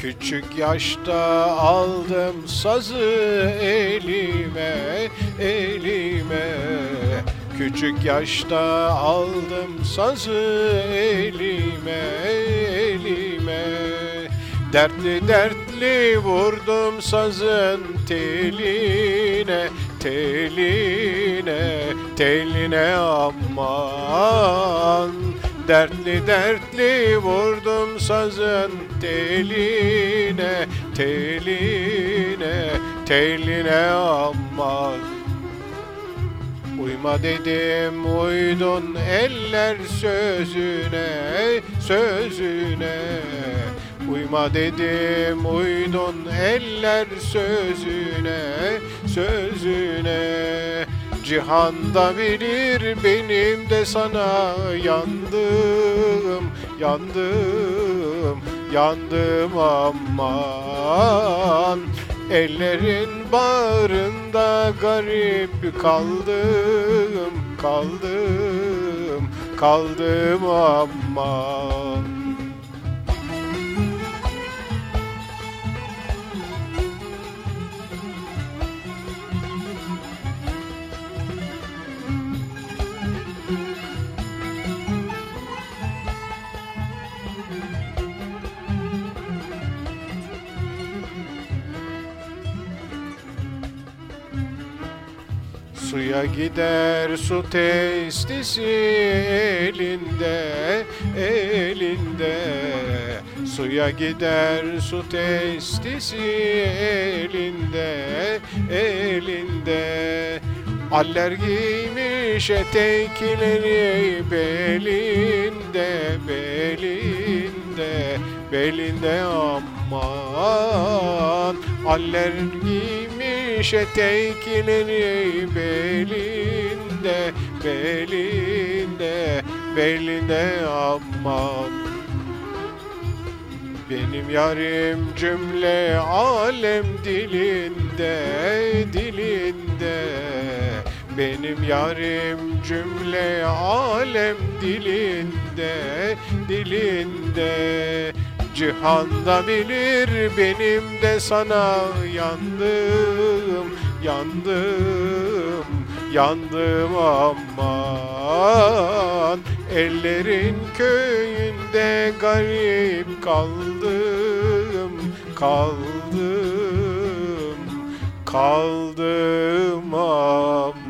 Küçük yaşta aldım sazı elime, elime. Küçük yaşta aldım sazı elime, elime. Dertli dertli vurdum sazın teline, teline, teline aman Dertli dertli vurdum sazın teline, teline, teline aman Uyma dedim uydun eller sözüne, sözüne. Uyma dedim uydun eller sözüne, sözüne Cihanda bilir benim de sana yandım, yandım, yandım aman. Ellerin bağrında garip kaldım, kaldım, kaldım aman Suya gider su testisi elinde, elinde. Suya gider su testisi elinde, elinde. Aller giymiş etekleri belinde, belinde, belinde aman. Aller giymiş etekleri belinde, belinde, belinde aman. Benim yarim cümle alem dilinde, dilinde. Benim yarim cümle alem dilinde, dilinde Cihanda bilir benim de sana yandım, yandım, yandım aman Ellerin köyünde garip kaldım, kaldım, kaldım ah.